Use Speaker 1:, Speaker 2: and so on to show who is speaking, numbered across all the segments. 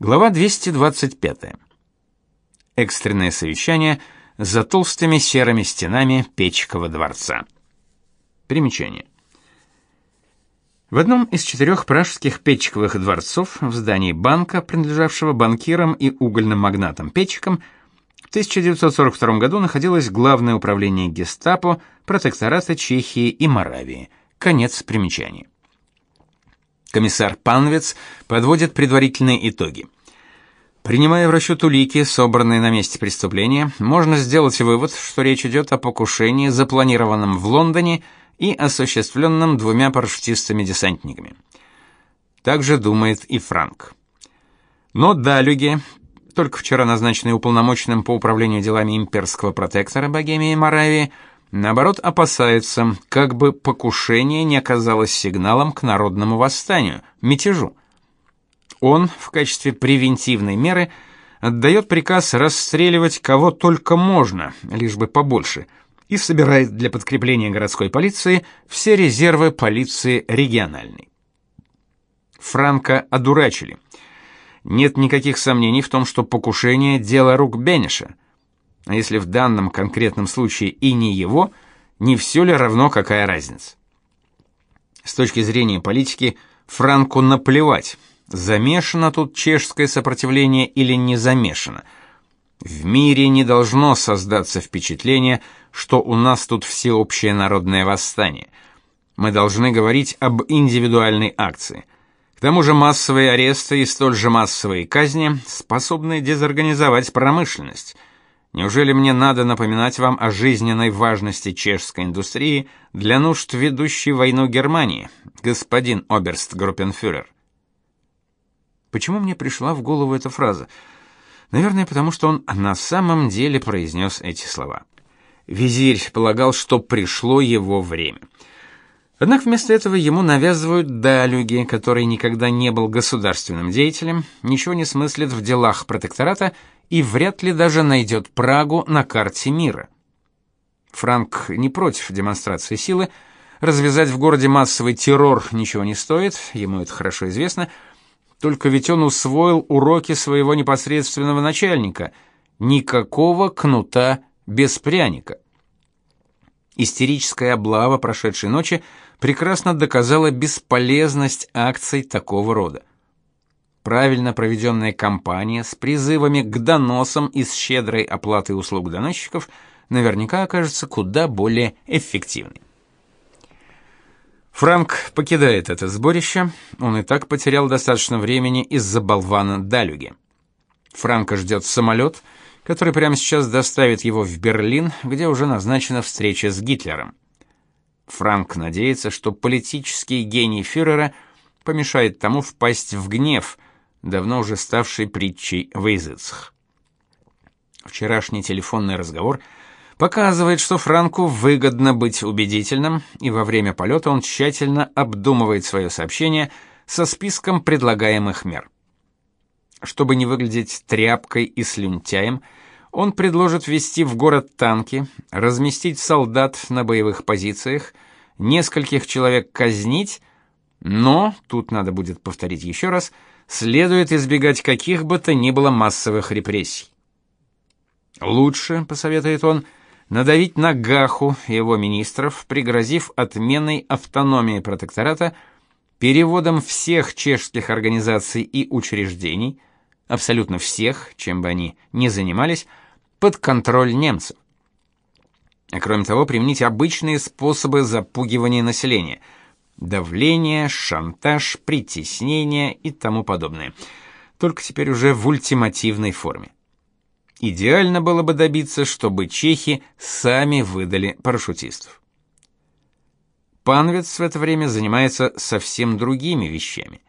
Speaker 1: Глава 225. Экстренное совещание за толстыми серыми стенами Печкова дворца. Примечание. В одном из четырех пражских Печковых дворцов в здании банка, принадлежавшего банкирам и угольным магнатам Печкам, в 1942 году находилось главное управление Гестапо протектората Чехии и Моравии. Конец примечания. Комиссар Панвец подводит предварительные итоги. Принимая в расчет улики, собранные на месте преступления, можно сделать вывод, что речь идет о покушении, запланированном в Лондоне и осуществленном двумя парашютистами-десантниками. Также думает и Франк. Но Далюге, только вчера назначенный уполномоченным по управлению делами имперского протектора Богемии и Моравии, наоборот, опасается, как бы покушение не оказалось сигналом к народному восстанию, мятежу. Он в качестве превентивной меры отдает приказ расстреливать кого только можно, лишь бы побольше, и собирает для подкрепления городской полиции все резервы полиции региональной. Франка одурачили. Нет никаких сомнений в том, что покушение дело рук Бенеша. А если в данном конкретном случае и не его, не все ли равно какая разница? С точки зрения политики Франку наплевать, замешано тут чешское сопротивление или не замешано. В мире не должно создаться впечатление, что у нас тут всеобщее народное восстание. Мы должны говорить об индивидуальной акции. К тому же массовые аресты и столь же массовые казни способны дезорганизовать промышленность – Неужели мне надо напоминать вам о жизненной важности чешской индустрии для нужд ведущей войну Германии, господин оберст-группенфюрер? Почему мне пришла в голову эта фраза? Наверное, потому что он на самом деле произнес эти слова. Визирь полагал, что пришло его время. Однако вместо этого ему навязывают далюги, который никогда не был государственным деятелем, ничего не смыслит в делах протектората и вряд ли даже найдет Прагу на карте мира. Франк не против демонстрации силы, развязать в городе массовый террор ничего не стоит, ему это хорошо известно, только ведь он усвоил уроки своего непосредственного начальника. Никакого кнута без пряника. Истерическая облава прошедшей ночи прекрасно доказала бесполезность акций такого рода. Правильно проведенная кампания с призывами к доносам и с щедрой оплатой услуг доносчиков наверняка окажется куда более эффективной. Франк покидает это сборище, он и так потерял достаточно времени из-за болвана Далюги. Франка ждет самолет, который прямо сейчас доставит его в Берлин, где уже назначена встреча с Гитлером. Франк надеется, что политический гений фюрера помешает тому впасть в гнев, давно уже ставший притчей в языцах. Вчерашний телефонный разговор показывает, что Франку выгодно быть убедительным, и во время полета он тщательно обдумывает свое сообщение со списком предлагаемых мер. Чтобы не выглядеть тряпкой и слюнтяем, он предложит ввести в город танки, разместить солдат на боевых позициях, нескольких человек казнить, но, тут надо будет повторить еще раз, следует избегать каких бы то ни было массовых репрессий. Лучше, посоветует он, надавить на Гаху и его министров, пригрозив отменой автономии протектората, переводом всех чешских организаций и учреждений, абсолютно всех, чем бы они ни занимались, под контроль немцев. А кроме того, применить обычные способы запугивания населения: давление, шантаж, притеснение и тому подобное. Только теперь уже в ультимативной форме. Идеально было бы добиться, чтобы чехи сами выдали парашютистов. Панвец в это время занимается совсем другими вещами.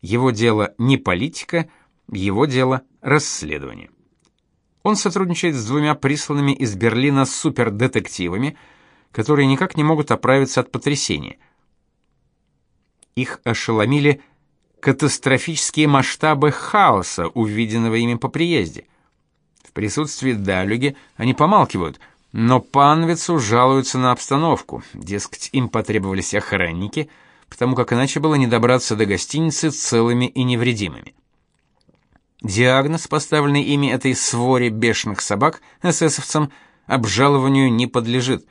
Speaker 1: Его дело не политика, его дело расследование. Он сотрудничает с двумя присланными из Берлина супердетективами, которые никак не могут оправиться от потрясения. Их ошеломили катастрофические масштабы хаоса, увиденного ими по приезде. В присутствии Далюги они помалкивают, но панвицу жалуются на обстановку. Дескать, им потребовались охранники, потому как иначе было не добраться до гостиницы целыми и невредимыми. Диагноз, поставленный ими этой своре бешеных собак эсэсовцам, обжалованию не подлежит.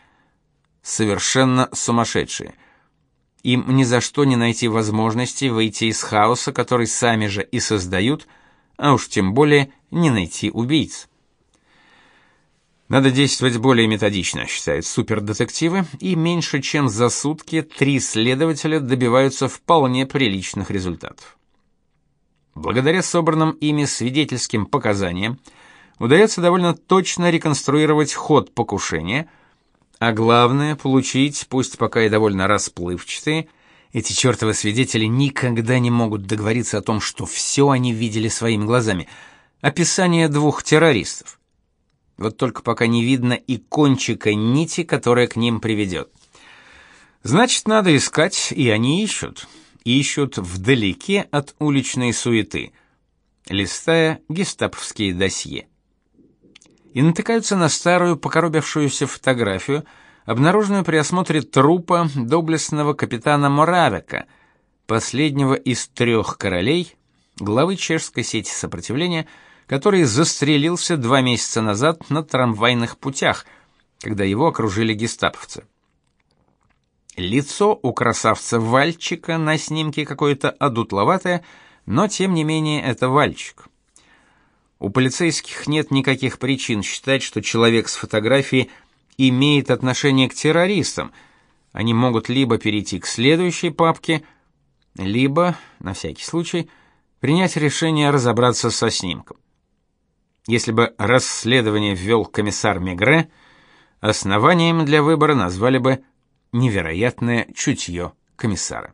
Speaker 1: Совершенно сумасшедшие. Им ни за что не найти возможности выйти из хаоса, который сами же и создают, а уж тем более не найти убийц. Надо действовать более методично, считают супердетективы, и меньше чем за сутки три следователя добиваются вполне приличных результатов. Благодаря собранным ими свидетельским показаниям удается довольно точно реконструировать ход покушения, а главное получить, пусть пока и довольно расплывчатые, эти чертовы свидетели никогда не могут договориться о том, что все они видели своими глазами, описание двух террористов. Вот только пока не видно и кончика нити, которая к ним приведет. Значит, надо искать, и они ищут. Ищут вдалеке от уличной суеты, листая гестаповские досье. И натыкаются на старую покоробившуюся фотографию, обнаруженную при осмотре трупа доблестного капитана Моравика, последнего из трех королей, главы чешской сети сопротивления, который застрелился два месяца назад на трамвайных путях, когда его окружили гестаповцы. Лицо у красавца Вальчика на снимке какое-то одутловатое, но тем не менее это Вальчик. У полицейских нет никаких причин считать, что человек с фотографией имеет отношение к террористам. Они могут либо перейти к следующей папке, либо, на всякий случай, принять решение разобраться со снимком. Если бы расследование ввел комиссар Мегре, основанием для выбора назвали бы невероятное чутье комиссара.